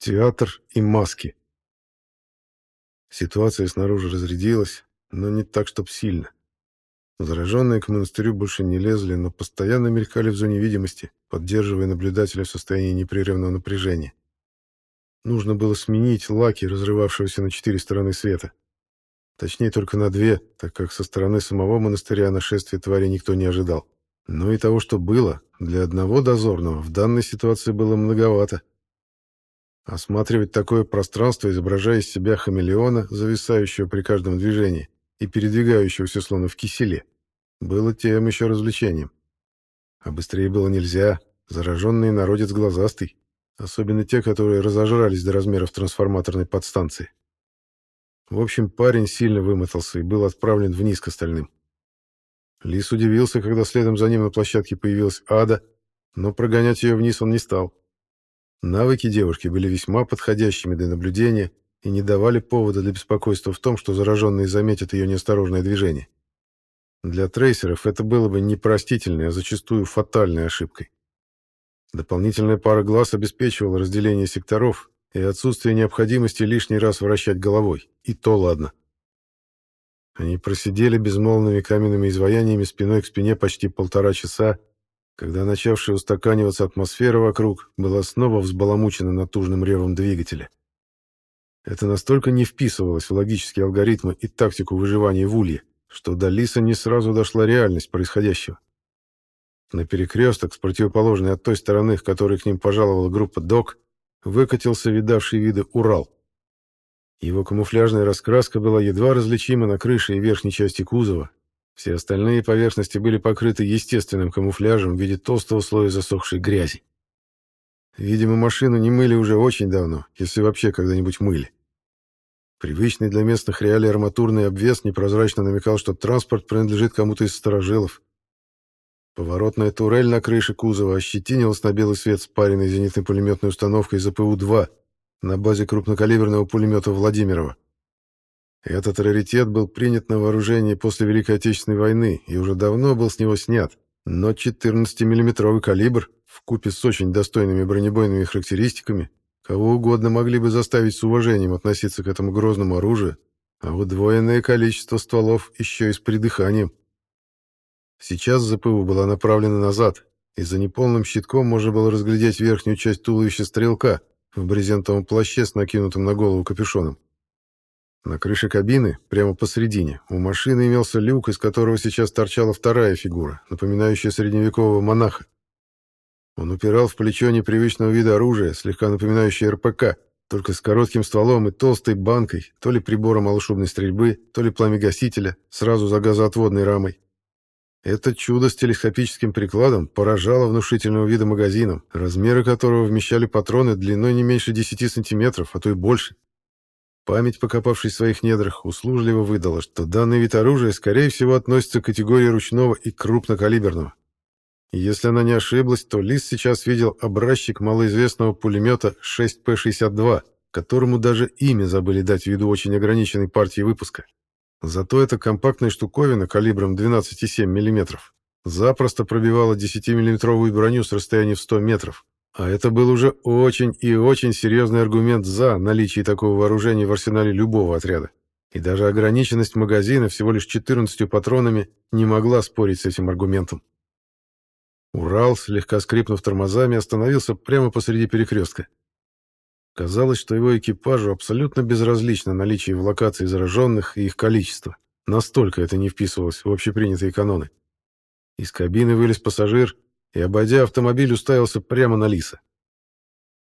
Театр и маски. Ситуация снаружи разрядилась, но не так, чтоб сильно. Зараженные к монастырю больше не лезли, но постоянно мелькали в зоне видимости, поддерживая наблюдателя в состоянии непрерывного напряжения. Нужно было сменить лаки, разрывавшегося на четыре стороны света. Точнее, только на две, так как со стороны самого монастыря нашествия твари никто не ожидал. Но и того, что было, для одного дозорного в данной ситуации было многовато. Осматривать такое пространство, изображая из себя хамелеона, зависающего при каждом движении и передвигающегося словно в киселе, было тем еще развлечением. А быстрее было нельзя, зараженный народец глазастый, особенно те, которые разожрались до размеров трансформаторной подстанции. В общем, парень сильно вымотался и был отправлен вниз к остальным. Лис удивился, когда следом за ним на площадке появилась Ада, но прогонять ее вниз он не стал. Навыки девушки были весьма подходящими для наблюдения и не давали повода для беспокойства в том, что зараженные заметят ее неосторожное движение. Для трейсеров это было бы непростительной, а зачастую фатальной ошибкой. Дополнительная пара глаз обеспечивала разделение секторов и отсутствие необходимости лишний раз вращать головой. И то ладно. Они просидели безмолвными каменными изваяниями спиной к спине почти полтора часа, когда начавшая устаканиваться атмосфера вокруг была снова взбаламучена натужным ревом двигателя. Это настолько не вписывалось в логические алгоритмы и тактику выживания в улье, что до Лиса не сразу дошла реальность происходящего. На перекресток с противоположной от той стороны, к которой к ним пожаловала группа ДОК, выкатился видавший виды Урал. Его камуфляжная раскраска была едва различима на крыше и верхней части кузова, все остальные поверхности были покрыты естественным камуфляжем в виде толстого слоя засохшей грязи. Видимо, машину не мыли уже очень давно, если вообще когда-нибудь мыли. Привычный для местных реалий арматурный обвес непрозрачно намекал, что транспорт принадлежит кому-то из сторожилов. Поворотная турель на крыше кузова ощетинилась на белый свет спаренной зенитной пулеметной установкой ЗПУ-2 на базе крупнокалиберного пулемета Владимирова. Этот раритет был принят на вооружение после Великой Отечественной войны и уже давно был с него снят, но 14-миллиметровый калибр, в купе с очень достойными бронебойными характеристиками, кого угодно могли бы заставить с уважением относиться к этому грозному оружию, а удвоенное количество стволов еще и с придыханием. Сейчас ЗПУ была направлена назад, и за неполным щитком можно было разглядеть верхнюю часть туловища стрелка в брезентовом плаще с накинутым на голову капюшоном. На крыше кабины, прямо посередине, у машины имелся люк, из которого сейчас торчала вторая фигура, напоминающая средневекового монаха. Он упирал в плечо непривычного вида оружия, слегка напоминающее РПК, только с коротким стволом и толстой банкой, то ли прибором малошумной стрельбы, то ли пламегасителя, сразу за газоотводной рамой. Это чудо с телескопическим прикладом поражало внушительного вида магазином, размеры которого вмещали патроны длиной не меньше 10 сантиметров, а то и больше. Память, покопавшись в своих недрах, услужливо выдала, что данный вид оружия, скорее всего, относится к категории ручного и крупнокалиберного. И если она не ошиблась, то Лис сейчас видел образчик малоизвестного пулемета 6П-62, которому даже имя забыли дать ввиду очень ограниченной партии выпуска. Зато эта компактная штуковина калибром 12,7 мм запросто пробивала 10-миллиметровую броню с расстояния в 100 метров, а это был уже очень и очень серьезный аргумент за наличие такого вооружения в арсенале любого отряда. И даже ограниченность магазина всего лишь 14 патронами не могла спорить с этим аргументом. Урал, слегка скрипнув тормозами, остановился прямо посреди перекрестка. Казалось, что его экипажу абсолютно безразлично наличие в локации зараженных и их количество. Настолько это не вписывалось в общепринятые каноны. Из кабины вылез пассажир и, обойдя автомобиль, уставился прямо на Лиса.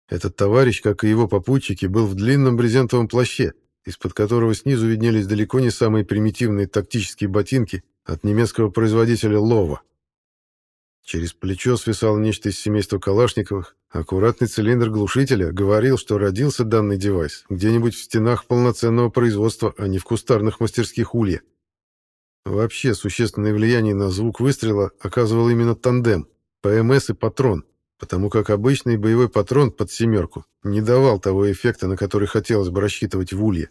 Этот товарищ, как и его попутчики, был в длинном брезентовом плаще, из-под которого снизу виднелись далеко не самые примитивные тактические ботинки от немецкого производителя Лова. Через плечо свисало нечто из семейства Калашниковых. Аккуратный цилиндр глушителя говорил, что родился данный девайс где-нибудь в стенах полноценного производства, а не в кустарных мастерских улья. Вообще, существенное влияние на звук выстрела оказывал именно тандем, ПМС и патрон, потому как обычный боевой патрон под «семерку» не давал того эффекта, на который хотелось бы рассчитывать в улье.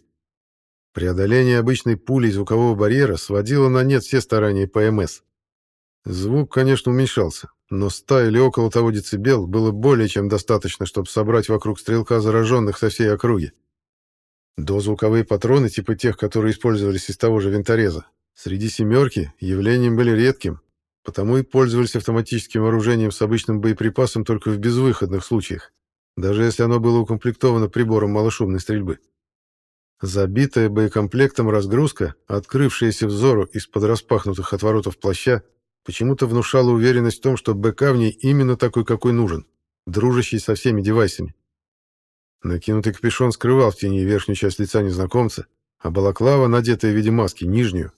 Преодоление обычной пули звукового барьера сводило на нет все старания ПМС. Звук, конечно, уменьшался, но 100 или около того децибел было более чем достаточно, чтобы собрать вокруг стрелка зараженных со всей округи. Дозвуковые патроны, типа тех, которые использовались из того же винтореза, среди «семерки» явлением были редким, потому и пользовались автоматическим вооружением с обычным боеприпасом только в безвыходных случаях, даже если оно было укомплектовано прибором малошумной стрельбы. Забитая боекомплектом разгрузка, открывшаяся взору из-под распахнутых отворотов плаща, почему-то внушала уверенность в том, что БК в ней именно такой, какой нужен, дружащий со всеми девайсами. Накинутый капюшон скрывал в тени верхнюю часть лица незнакомца, а балаклава, надетая в виде маски, нижнюю.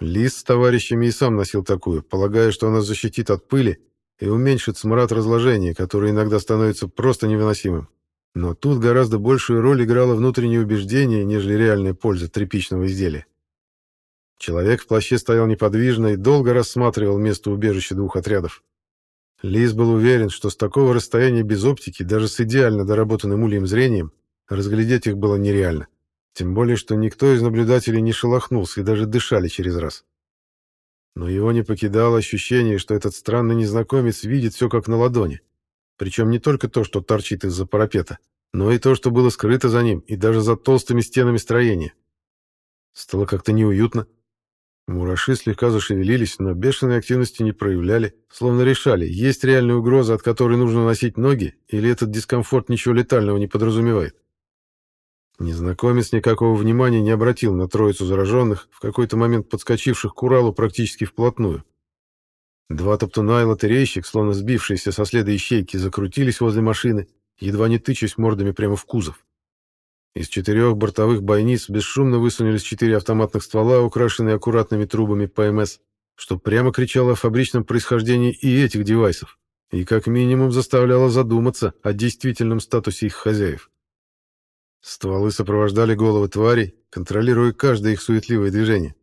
Лис с товарищами и сам носил такую, полагая, что она защитит от пыли и уменьшит смрад разложения, который иногда становится просто невыносимым. Но тут гораздо большую роль играло внутреннее убеждение, нежели реальная польза тряпичного изделия. Человек в плаще стоял неподвижно и долго рассматривал место убежища двух отрядов. Лис был уверен, что с такого расстояния без оптики, даже с идеально доработанным ульем зрением, разглядеть их было нереально. Тем более, что никто из наблюдателей не шелохнулся и даже дышали через раз. Но его не покидало ощущение, что этот странный незнакомец видит все как на ладони. Причем не только то, что торчит из-за парапета, но и то, что было скрыто за ним и даже за толстыми стенами строения. Стало как-то неуютно. Мураши слегка зашевелились, но бешеной активности не проявляли, словно решали, есть реальная угроза, от которой нужно носить ноги, или этот дискомфорт ничего летального не подразумевает. Незнакомец никакого внимания не обратил на троицу зараженных, в какой-то момент подскочивших к Уралу практически вплотную. Два топтуна и лотерейщик, словно сбившиеся со следа ищейки, закрутились возле машины, едва не тычась мордами прямо в кузов. Из четырех бортовых бойниц бесшумно высунулись четыре автоматных ствола, украшенные аккуратными трубами ПМС, что прямо кричало о фабричном происхождении и этих девайсов, и как минимум заставляло задуматься о действительном статусе их хозяев. Стволы сопровождали головы тварей, контролируя каждое их суетливое движение.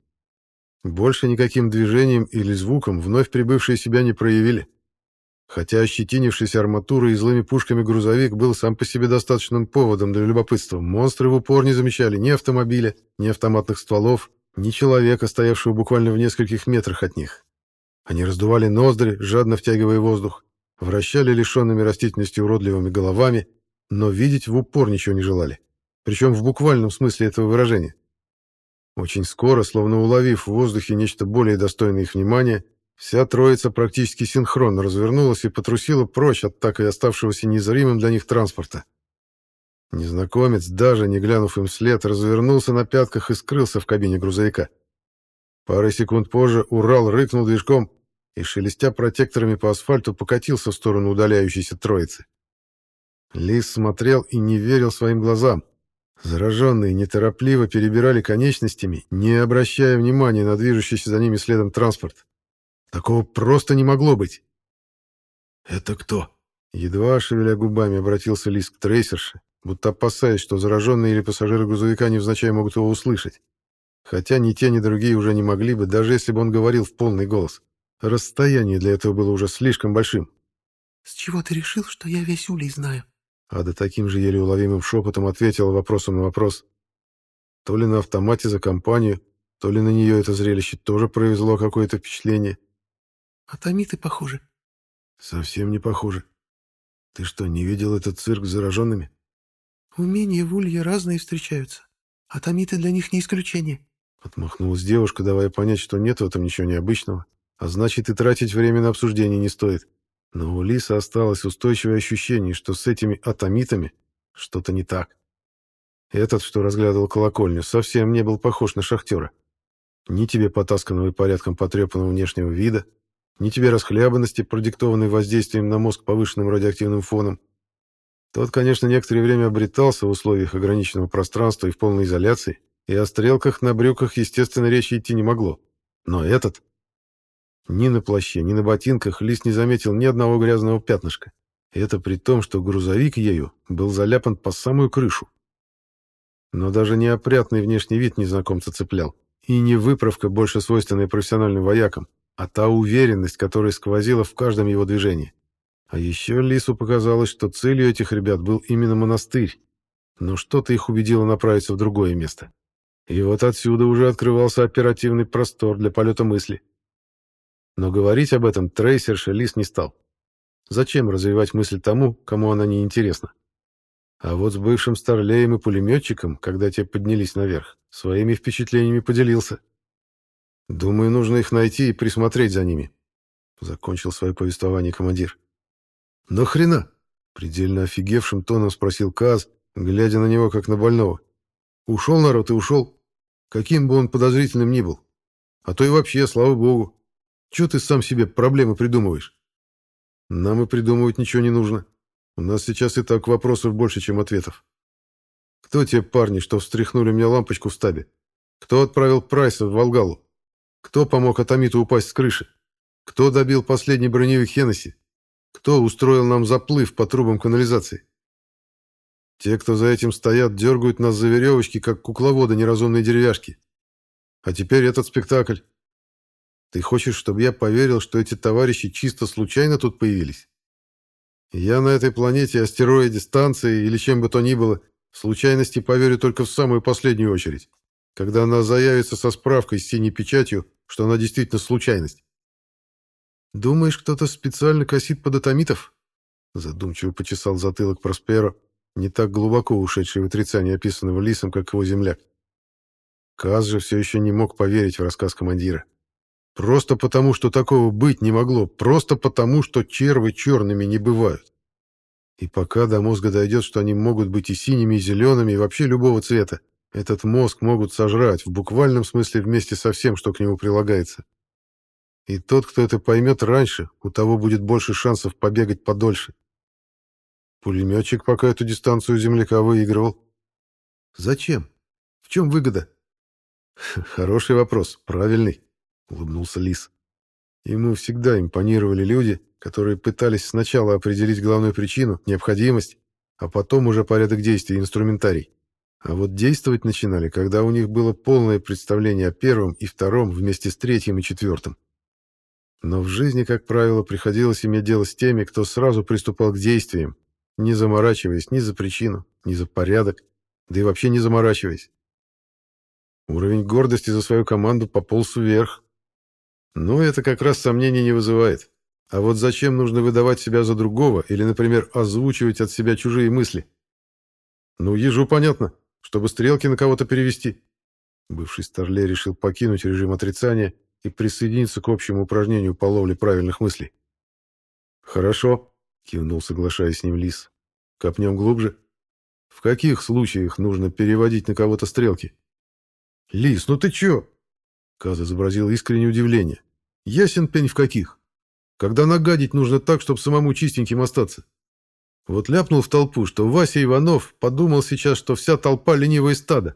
Больше никаким движением или звуком вновь прибывшие себя не проявили. Хотя ощетинившийся арматурой и злыми пушками грузовик был сам по себе достаточным поводом для любопытства, монстры в упор не замечали ни автомобиля, ни автоматных стволов, ни человека, стоявшего буквально в нескольких метрах от них. Они раздували ноздри, жадно втягивая воздух, вращали лишенными растительности уродливыми головами, но видеть в упор ничего не желали. Причем в буквальном смысле этого выражения. Очень скоро, словно уловив в воздухе нечто более достойное их внимания, Вся троица практически синхронно развернулась и потрусила прочь от так и оставшегося незримым для них транспорта. Незнакомец, даже не глянув им вслед, развернулся на пятках и скрылся в кабине грузовика. Пару секунд позже Урал рыкнул движком и, шелестя протекторами по асфальту, покатился в сторону удаляющейся троицы. Лис смотрел и не верил своим глазам. Зараженные неторопливо перебирали конечностями, не обращая внимания на движущийся за ними следом транспорт. Такого просто не могло быть. «Это кто?» Едва шевеля губами обратился Лис к трейсерше, будто опасаясь, что зараженные или пассажиры грузовика невзначай могут его услышать. Хотя ни те, ни другие уже не могли бы, даже если бы он говорил в полный голос. Расстояние для этого было уже слишком большим. «С чего ты решил, что я весь улей знаю?» Ада таким же еле уловимым шепотом ответила вопросом на вопрос. То ли на автомате за компанию, то ли на нее это зрелище тоже произвело какое-то впечатление. Атомиты похожи. Совсем не похожи. Ты что, не видел этот цирк с зараженными? Умения в улье разные встречаются. Атомиты для них не исключение. Отмахнулась девушка, давая понять, что нет в этом ничего необычного, а значит и тратить время на обсуждение не стоит. Но у Лиса осталось устойчивое ощущение, что с этими атомитами что-то не так. Этот, что разглядывал колокольню, совсем не был похож на шахтера. Ни тебе потасканного и порядком потрепанного внешнего вида, ни тебе расхлябанности, продиктованной воздействием на мозг повышенным радиоактивным фоном. Тот, конечно, некоторое время обретался в условиях ограниченного пространства и в полной изоляции, и о стрелках на брюках, естественно, речи идти не могло. Но этот... Ни на плаще, ни на ботинках Лис не заметил ни одного грязного пятнышка. Это при том, что грузовик ею был заляпан по самую крышу. Но даже неопрятный внешний вид незнакомца цеплял. И не выправка, больше свойственная профессиональным воякам, а та уверенность, которая сквозила в каждом его движении. А еще Лису показалось, что целью этих ребят был именно монастырь, но что-то их убедило направиться в другое место. И вот отсюда уже открывался оперативный простор для полета мысли. Но говорить об этом трейсер Шелис не стал. Зачем развивать мысль тому, кому она не интересна? А вот с бывшим старлеем и пулеметчиком, когда те поднялись наверх, своими впечатлениями поделился. Думаю, нужно их найти и присмотреть за ними. Закончил свое повествование командир. «Но хрена?» — предельно офигевшим тоном спросил Каз, глядя на него как на больного. «Ушел народ и ушел. Каким бы он подозрительным ни был. А то и вообще, слава богу. Чего ты сам себе проблемы придумываешь? Нам и придумывать ничего не нужно. У нас сейчас и так вопросов больше, чем ответов. Кто те парни, что встряхнули мне лампочку в стабе? Кто отправил Прайса в Волгалу? Кто помог Атомиту упасть с крыши? Кто добил последний броневик Хеннесси? Кто устроил нам заплыв по трубам канализации? Те, кто за этим стоят, дергают нас за веревочки, как кукловоды неразумные деревяшки. А теперь этот спектакль. Ты хочешь, чтобы я поверил, что эти товарищи чисто случайно тут появились? Я на этой планете, астероиде, станции или чем бы то ни было, случайности поверю только в самую последнюю очередь, когда она заявится со справкой с синей печатью, что она действительно случайность. «Думаешь, кто-то специально косит под атомитов?» Задумчиво почесал затылок Просперо, не так глубоко ушедший в отрицание описанного лисом, как его земляк. Каз же все еще не мог поверить в рассказ командира. Просто потому, что такого быть не могло, просто потому, что червы черными не бывают. И пока до мозга дойдет, что они могут быть и синими, и зелеными, и вообще любого цвета, этот мозг могут сожрать, в буквальном смысле вместе со всем, что к нему прилагается. И тот, кто это поймет раньше, у того будет больше шансов побегать подольше. Пулеметчик пока эту дистанцию земляка выигрывал. Зачем? В чем выгода? Хороший вопрос, правильный, улыбнулся Лис. Ему всегда импонировали люди, которые пытались сначала определить главную причину, необходимость, а потом уже порядок действий и инструментарий. А вот действовать начинали, когда у них было полное представление о первом и втором вместе с третьим и четвертым. Но в жизни, как правило, приходилось иметь дело с теми, кто сразу приступал к действиям, не заморачиваясь ни за причину, ни за порядок, да и вообще не заморачиваясь. Уровень гордости за свою команду пополз вверх. Но это как раз сомнений не вызывает. А вот зачем нужно выдавать себя за другого или, например, озвучивать от себя чужие мысли? Ну, ежу понятно, чтобы стрелки на кого-то перевести. Бывший Старлей решил покинуть режим отрицания и присоединиться к общему упражнению по ловле правильных мыслей. «Хорошо», — кивнул, соглашаясь с ним Лис. «Копнем глубже. В каких случаях нужно переводить на кого-то стрелки?» «Лис, ну ты чё?» Каз изобразил искреннее удивление. «Ясен пень в каких? Когда нагадить нужно так, чтобы самому чистеньким остаться. Вот ляпнул в толпу, что Вася Иванов подумал сейчас, что вся толпа ленивое стадо,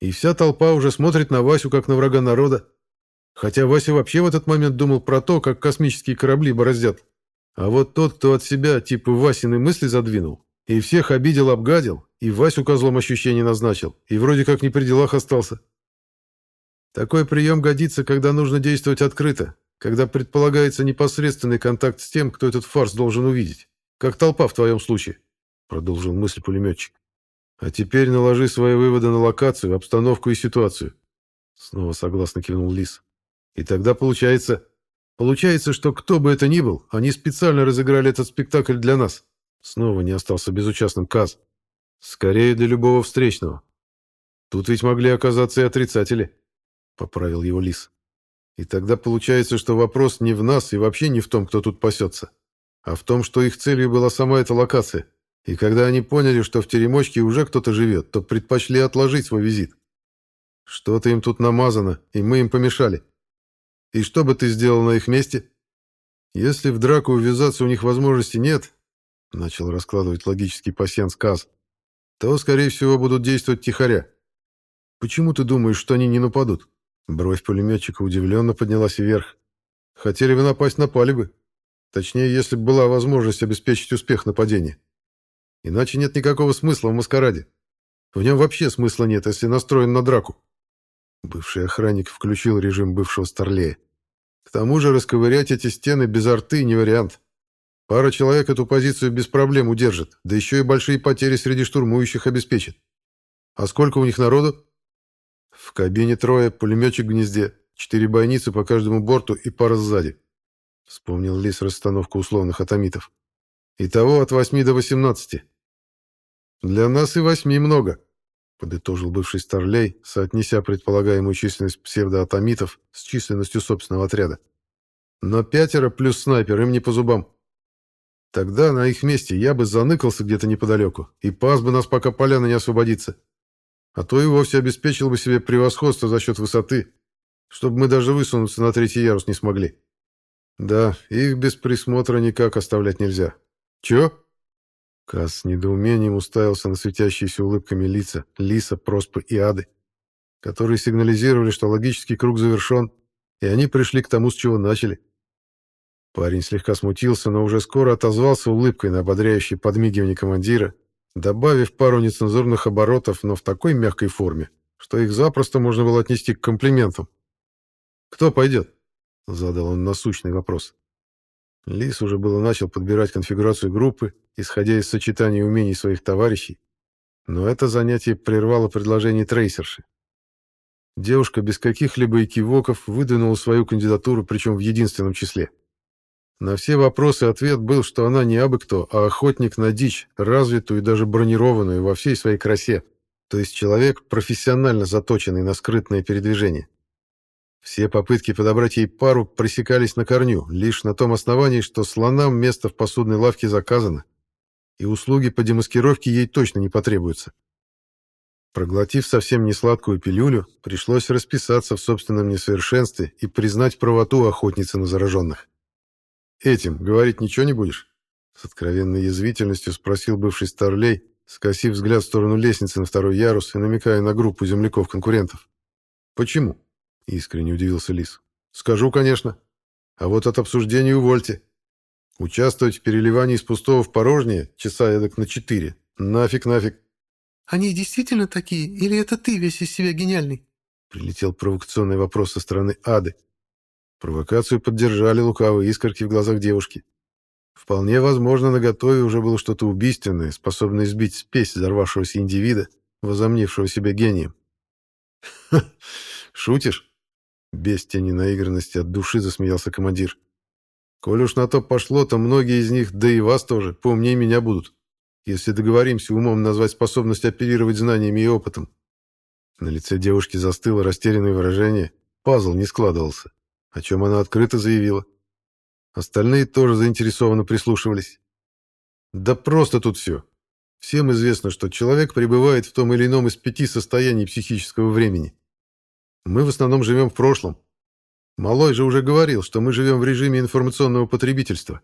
и вся толпа уже смотрит на Васю, как на врага народа. Хотя Вася вообще в этот момент думал про то, как космические корабли бороздят. А вот тот, кто от себя типа Васины мысли задвинул, и всех обидел-обгадил, и Васю козлом ощущений назначил, и вроде как не при делах остался. Такой прием годится, когда нужно действовать открыто, когда предполагается непосредственный контакт с тем, кто этот фарс должен увидеть. Как толпа в твоем случае, — продолжил мысль пулеметчик. А теперь наложи свои выводы на локацию, обстановку и ситуацию. Снова согласно кивнул Лис. И тогда получается... Получается, что кто бы это ни был, они специально разыграли этот спектакль для нас. Снова не остался безучастным Каз. Скорее для любого встречного. Тут ведь могли оказаться и отрицатели. Поправил его Лис. И тогда получается, что вопрос не в нас и вообще не в том, кто тут пасется, а в том, что их целью была сама эта локация. И когда они поняли, что в Теремочке уже кто-то живет, то предпочли отложить свой визит. Что-то им тут намазано, и мы им помешали. И что бы ты сделал на их месте? Если в драку ввязаться у них возможности нет, начал раскладывать логический пасьянс Каз, то, скорее всего, будут действовать тихоря. Почему ты думаешь, что они не нападут? Бровь пулеметчика удивленно поднялась вверх. Хотели бы напасть, напали бы. Точнее, если бы была возможность обеспечить успех нападения. Иначе нет никакого смысла в маскараде. В нем вообще смысла нет, если настроен на драку. Бывший охранник включил режим бывшего старлея. К тому же расковырять эти стены без арты не вариант. Пара человек эту позицию без проблем удержит, да еще и большие потери среди штурмующих обеспечит. А сколько у них народу? В кабине трое, пулеметчик в гнезде, четыре бойницы по каждому борту и пара сзади. — вспомнил Лис расстановку условных атомитов. «Итого от восьми до восемнадцати». «Для нас и восьми много», — подытожил бывший Старлей, соотнеся предполагаемую численность псевдоатомитов с численностью собственного отряда. «Но пятеро плюс снайпер им не по зубам. Тогда на их месте я бы заныкался где-то неподалеку и пас бы нас, пока поляна не освободится. А то и вовсе обеспечил бы себе превосходство за счет высоты, чтобы мы даже высунуться на третий ярус не смогли. Да, их без присмотра никак оставлять нельзя. Чё? Кас с недоумением уставился на светящиеся улыбками лица Лиса, Проспы и Ады, которые сигнализировали, что логический круг завершен, и они пришли к тому, с чего начали. Парень слегка смутился, но уже скоро отозвался улыбкой на ободряющее подмигивание командира, добавив пару нецензурных оборотов, но в такой мягкой форме, что их запросто можно было отнести к комплиментам. «Кто пойдет?» — задал он насущный вопрос. Лис уже было начал подбирать конфигурацию группы, исходя из сочетания умений своих товарищей, но это занятие прервало предложение трейсерши. Девушка без каких-либо экивоков выдвинула свою кандидатуру, причем в единственном числе — на все вопросы ответ был, что она не абы кто, а охотник на дичь, развитую и даже бронированную во всей своей красе, то есть человек, профессионально заточенный на скрытное передвижение. Все попытки подобрать ей пару пресекались на корню, лишь на том основании, что слонам место в посудной лавке заказано, и услуги по демаскировке ей точно не потребуются. Проглотив совсем несладкую пилюлю, пришлось расписаться в собственном несовершенстве и признать правоту охотницы на зараженных. Этим говорить ничего не будешь? С откровенной язвительностью спросил бывший старлей, скосив взгляд в сторону лестницы на второй ярус и намекая на группу земляков-конкурентов. «Почему?» — искренне удивился Лис. «Скажу, конечно. А вот от обсуждения увольте. Участвовать в переливании из пустого в порожнее часа эдак на четыре. Нафиг, нафиг». «Они действительно такие, или это ты весь из себя гениальный?» Прилетел провокационный вопрос со стороны Ады. Провокацию поддержали лукавые искорки в глазах девушки. Вполне возможно, на готове уже было что-то убийственное, способное сбить спесь взорвавшегося индивида, возомнившего себя гением. «Ха, шутишь?» Без тени наигранности от души засмеялся командир. «Коль уж на то пошло, то многие из них, да и вас тоже, поумнее меня будут, если договоримся умом назвать способность оперировать знаниями и опытом». На лице девушки застыло растерянное выражение, пазл не складывался о чем она открыто заявила. Остальные тоже заинтересованно прислушивались. Да просто тут все. Всем известно, что человек пребывает в том или ином из пяти состояний психического времени. Мы в основном живем в прошлом. Малой же уже говорил, что мы живем в режиме информационного потребительства.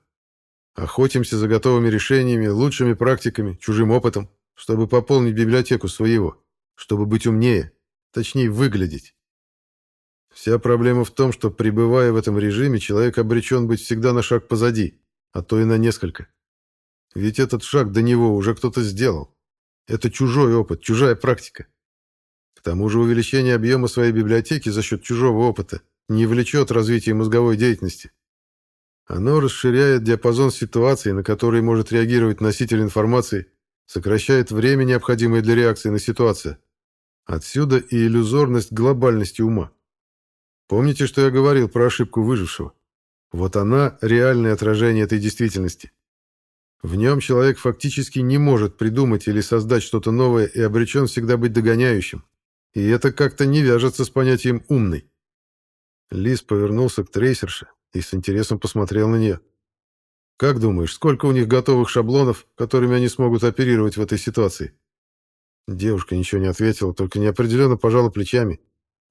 Охотимся за готовыми решениями, лучшими практиками, чужим опытом, чтобы пополнить библиотеку своего, чтобы быть умнее, точнее выглядеть. Вся проблема в том, что, пребывая в этом режиме, человек обречен быть всегда на шаг позади, а то и на несколько. Ведь этот шаг до него уже кто-то сделал. Это чужой опыт, чужая практика. К тому же увеличение объема своей библиотеки за счет чужого опыта не влечет развития мозговой деятельности. Оно расширяет диапазон ситуаций, на которые может реагировать носитель информации, сокращает время, необходимое для реакции на ситуацию. Отсюда и иллюзорность глобальности ума. Помните, что я говорил про ошибку выжившего? Вот она – реальное отражение этой действительности. В нем человек фактически не может придумать или создать что-то новое и обречен всегда быть догоняющим. И это как-то не вяжется с понятием «умный». Лис повернулся к трейсерше и с интересом посмотрел на нее. «Как думаешь, сколько у них готовых шаблонов, которыми они смогут оперировать в этой ситуации?» Девушка ничего не ответила, только неопределенно пожала плечами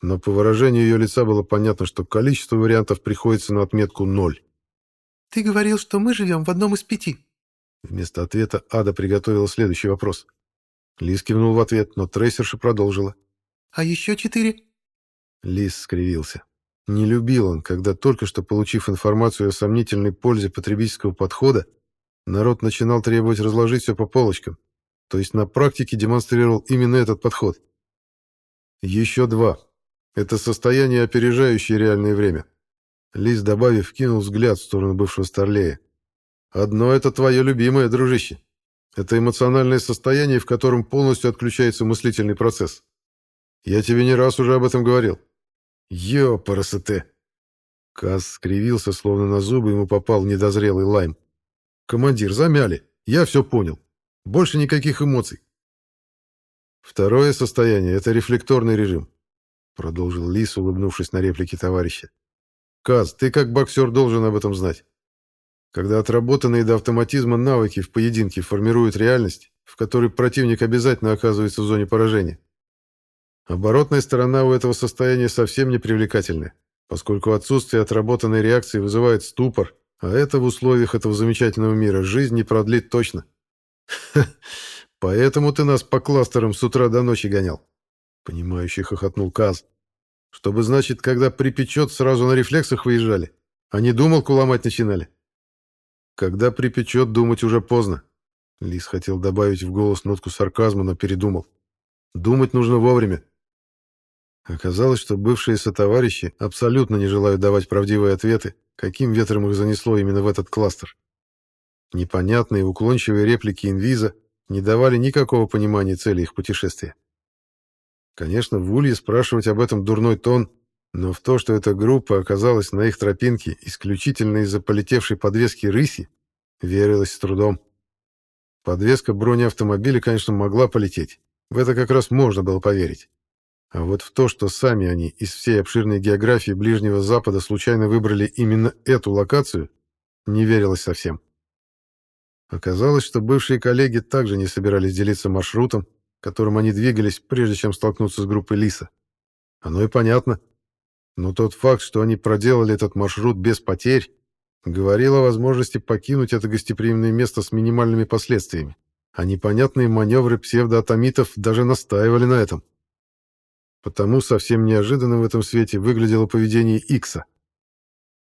но по выражению ее лица было понятно, что количество вариантов приходится на отметку ноль. «Ты говорил, что мы живем в одном из пяти». Вместо ответа Ада приготовила следующий вопрос. Лис кивнул в ответ, но трейсерша продолжила. «А еще четыре?» Лис скривился. Не любил он, когда только что получив информацию о сомнительной пользе потребительского подхода, народ начинал требовать разложить все по полочкам, то есть на практике демонстрировал именно этот подход. Еще два, это состояние, опережающее реальное время. Лис, добавив, кинул взгляд в сторону бывшего Старлея. «Одно это твое любимое, дружище. Это эмоциональное состояние, в котором полностью отключается мыслительный процесс. Я тебе не раз уже об этом говорил. Ёпарасоте!» Каз скривился, словно на зубы ему попал недозрелый лайм. «Командир, замяли. Я все понял. Больше никаких эмоций». «Второе состояние — это рефлекторный режим», — продолжил Лис, улыбнувшись на реплике товарища. «Каз, ты как боксер должен об этом знать. Когда отработанные до автоматизма навыки в поединке формируют реальность, в которой противник обязательно оказывается в зоне поражения. Оборотная сторона у этого состояния совсем не привлекательная, поскольку отсутствие отработанной реакции вызывает ступор, а это в условиях этого замечательного мира жизнь не продлит точно. Поэтому ты нас по кластерам с утра до ночи гонял. Понимающий хохотнул Каз. Чтобы, значит, когда припечет, сразу на рефлексах выезжали, а не думалку ломать начинали. Когда припечет, думать уже поздно. Лис хотел добавить в голос нотку сарказма, но передумал. Думать нужно вовремя. Оказалось, что бывшие сотоварищи абсолютно не желают давать правдивые ответы, каким ветром их занесло именно в этот кластер. Непонятные уклончивые реплики инвиза не давали никакого понимания цели их путешествия. Конечно, в Улье спрашивать об этом дурной тон, но в то, что эта группа оказалась на их тропинке исключительно из-за полетевшей подвески рыси, верилось с трудом. Подвеска бронеавтомобиля, конечно, могла полететь. В это как раз можно было поверить. А вот в то, что сами они из всей обширной географии Ближнего Запада случайно выбрали именно эту локацию, не верилось совсем. Оказалось, что бывшие коллеги также не собирались делиться маршрутом, которым они двигались, прежде чем столкнуться с группой Лиса. Оно и понятно. Но тот факт, что они проделали этот маршрут без потерь, говорил о возможности покинуть это гостеприимное место с минимальными последствиями. А непонятные маневры псевдоатомитов даже настаивали на этом. Потому совсем неожиданным в этом свете выглядело поведение Икса.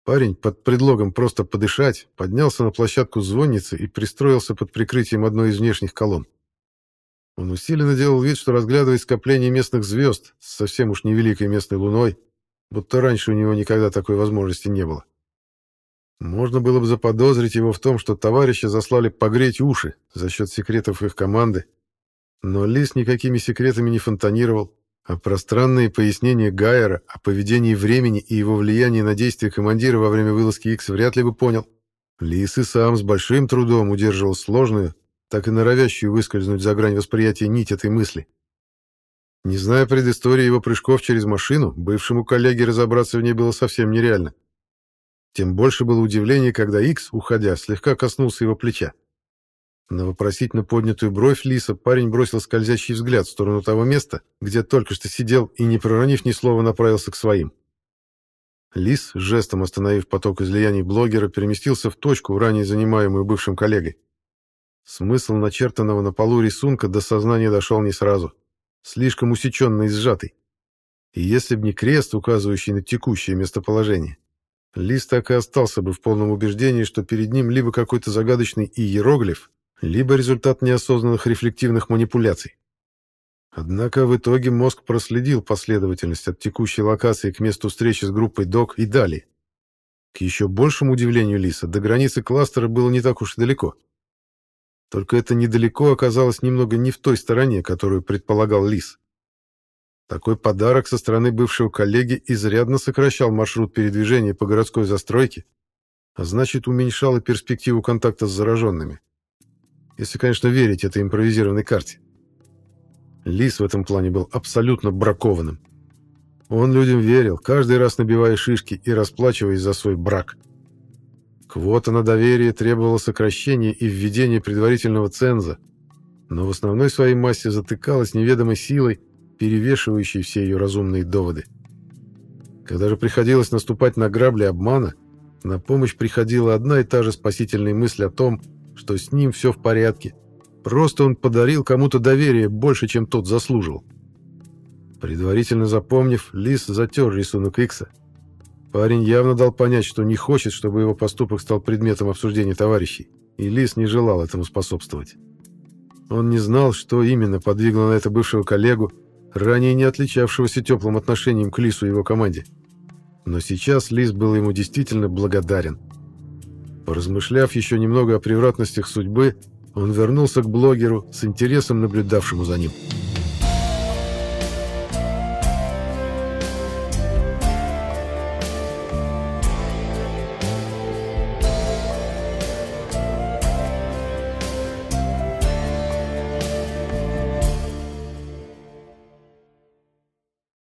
Парень под предлогом просто подышать поднялся на площадку звонницы и пристроился под прикрытием одной из внешних колонн. Он усиленно делал вид, что разглядывает скопление местных звезд с совсем уж невеликой местной луной, будто раньше у него никогда такой возможности не было. Можно было бы заподозрить его в том, что товарищи заслали погреть уши за счет секретов их команды, но Лис никакими секретами не фонтанировал, а пространные пояснения Гайера о поведении времени и его влиянии на действия командира во время вылазки Икс вряд ли бы понял. Лис и сам с большим трудом удерживал сложную, так и норовящую выскользнуть за грань восприятия нить этой мысли. Не зная предыстории его прыжков через машину, бывшему коллеге разобраться в ней было совсем нереально. Тем больше было удивление, когда Икс, уходя, слегка коснулся его плеча. На вопросительно поднятую бровь Лиса парень бросил скользящий взгляд в сторону того места, где только что сидел и, не проронив ни слова, направился к своим. Лис, жестом остановив поток излияний блогера, переместился в точку, ранее занимаемую бывшим коллегой. Смысл начертанного на полу рисунка до сознания дошел не сразу. Слишком усеченный и сжатый. И если б не крест, указывающий на текущее местоположение, Лис так и остался бы в полном убеждении, что перед ним либо какой-то загадочный иероглиф, либо результат неосознанных рефлективных манипуляций. Однако в итоге мозг проследил последовательность от текущей локации к месту встречи с группой ДОК и далее. К еще большему удивлению Лиса, до границы кластера было не так уж и далеко. Только это недалеко оказалось немного не в той стороне, которую предполагал Лис. Такой подарок со стороны бывшего коллеги изрядно сокращал маршрут передвижения по городской застройке, а значит уменьшал и перспективу контакта с зараженными. Если, конечно, верить этой импровизированной карте. Лис в этом плане был абсолютно бракованным. Он людям верил, каждый раз набивая шишки и расплачиваясь за свой брак – Квота на доверие требовала сокращения и введения предварительного ценза, но в основной своей массе затыкалась неведомой силой, перевешивающей все ее разумные доводы. Когда же приходилось наступать на грабли обмана, на помощь приходила одна и та же спасительная мысль о том, что с ним все в порядке. Просто он подарил кому-то доверие больше, чем тот заслужил. Предварительно запомнив, Лис затер рисунок Икса Парень явно дал понять, что не хочет, чтобы его поступок стал предметом обсуждения товарищей, и Лис не желал этому способствовать. Он не знал, что именно подвигло на это бывшего коллегу, ранее не отличавшегося теплым отношением к Лису и его команде. Но сейчас Лис был ему действительно благодарен. Поразмышляв еще немного о превратностях судьбы, он вернулся к блогеру с интересом наблюдавшему за ним.